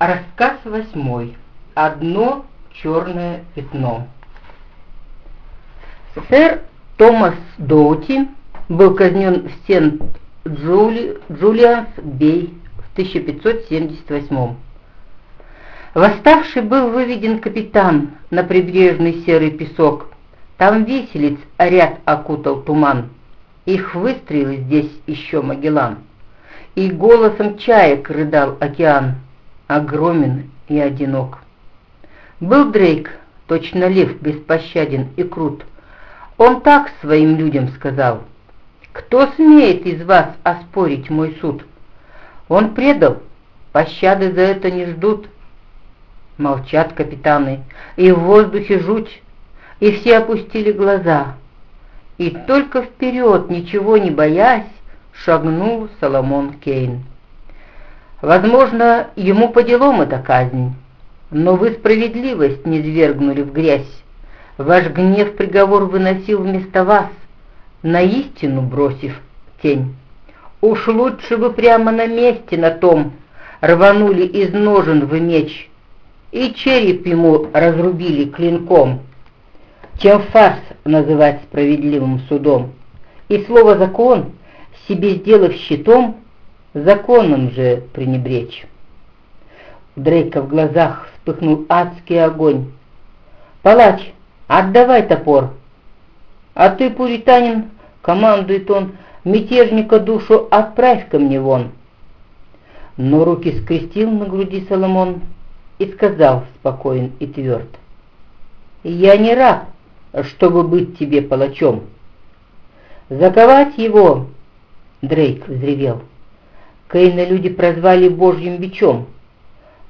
Рассказ восьмой. Одно черное пятно. Сэр Томас Доути был казнен в Сент-Джулианс-Бей в 1578 Восставший был выведен капитан на прибрежный серый песок. Там виселиц ряд окутал туман. Их выстрелы здесь еще Магеллан. И голосом чаек рыдал океан огромен и одинок. Был Дрейк, точно лев, беспощаден и крут. Он так своим людям сказал, «Кто смеет из вас оспорить мой суд?» Он предал, пощады за это не ждут. Молчат капитаны, и в воздухе жуть, и все опустили глаза. И только вперед, ничего не боясь, шагнул Соломон Кейн. Возможно, ему по делам эта казнь, но вы справедливость не свергнули в грязь. Ваш гнев приговор выносил вместо вас, на истину бросив тень. Уж лучше бы прямо на месте на том рванули из ножен вы меч и череп ему разрубили клинком, чем фарс называть справедливым судом. И слово «закон» себе сделав щитом, законом же пренебречь. У Дрейка в глазах вспыхнул адский огонь. «Палач, отдавай топор!» «А ты, пуританин, — командует он, — мятежника душу отправь ко мне вон!» Но руки скрестил на груди Соломон и сказал спокоен и тверд. «Я не раб, чтобы быть тебе палачом!» «Заковать его!» — Дрейк взревел. Кейна люди прозвали Божьим бичом,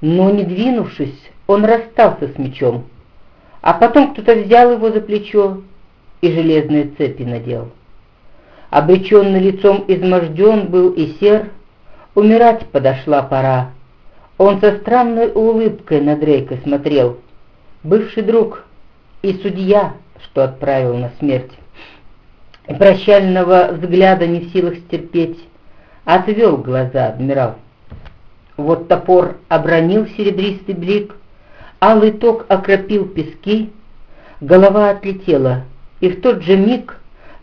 но, не двинувшись, он расстался с мечом, а потом кто-то взял его за плечо и железные цепи надел. Обреченный лицом изможден был и сер, умирать подошла пора. Он со странной улыбкой на Дрейка смотрел, бывший друг и судья, что отправил на смерть. Прощального взгляда не в силах стерпеть, отвел глаза адмирал. Вот топор обронил серебристый блик, алый ток окропил пески, голова отлетела, и в тот же миг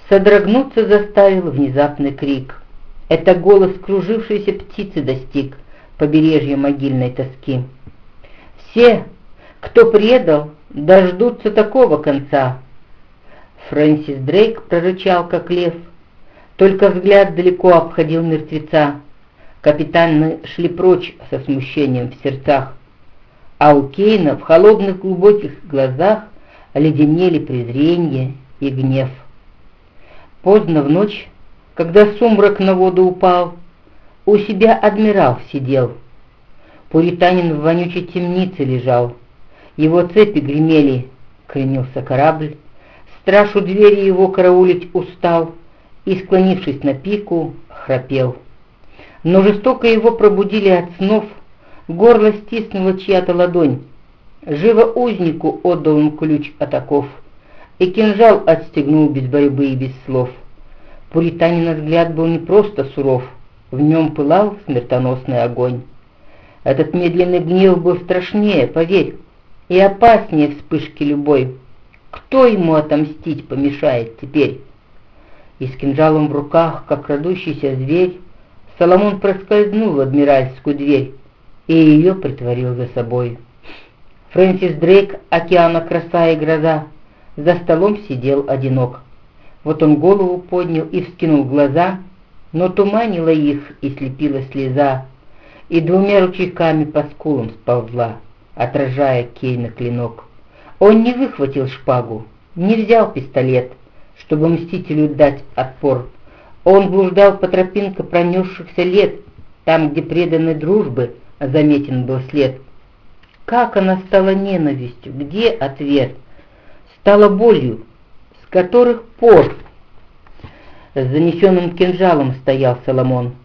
содрогнуться заставил внезапный крик. Это голос кружившейся птицы достиг побережья могильной тоски. Все, кто предал, дождутся такого конца. Фрэнсис Дрейк прорычал, как лев — только взгляд далеко обходил мертвеца. Капитаны шли прочь со смущением в сердцах, а у Кейна в холодных глубоких глазах оледенели презрение и гнев. Поздно в ночь, когда сумрак на воду упал, у себя адмирал сидел. Пуританин в вонючей темнице лежал, его цепи гремели, кренился корабль, страж у двери его караулить устал — и, склонившись на пику, храпел. Но жестоко его пробудили от снов, горло стиснула чья-то ладонь. Живо узнику отдал он ключ от и кинжал отстегнул без борьбы и без слов. Пуританина взгляд был не просто суров, в нем пылал смертоносный огонь. Этот медленный гнев был страшнее, поверь, и опаснее вспышки любой. Кто ему отомстить помешает теперь? И с кинжалом в руках, как крадущийся зверь, Соломон проскользнул в адмиральскую дверь и ее притворил за собой. Фрэнсис Дрейк, океана краса и гроза, за столом сидел одинок. Вот он голову поднял и вскинул глаза, но туманила их и слепила слеза, и двумя ручейками по скулам сползла, отражая Кейна клинок. Он не выхватил шпагу, не взял пистолет — чтобы мстителю дать отпор. Он блуждал по тропинке пронесшихся лет, там, где преданной дружбы заметен был след. Как она стала ненавистью, где ответ? Стала болью, с которых пор? С занесенным кинжалом стоял Соломон.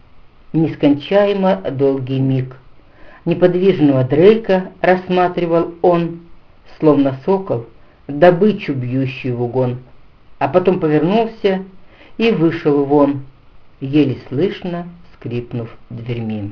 Нескончаемо долгий миг. Неподвижного Дрейка рассматривал он, словно сокол, добычу бьющую в угон а потом повернулся и вышел вон, еле слышно скрипнув дверьми.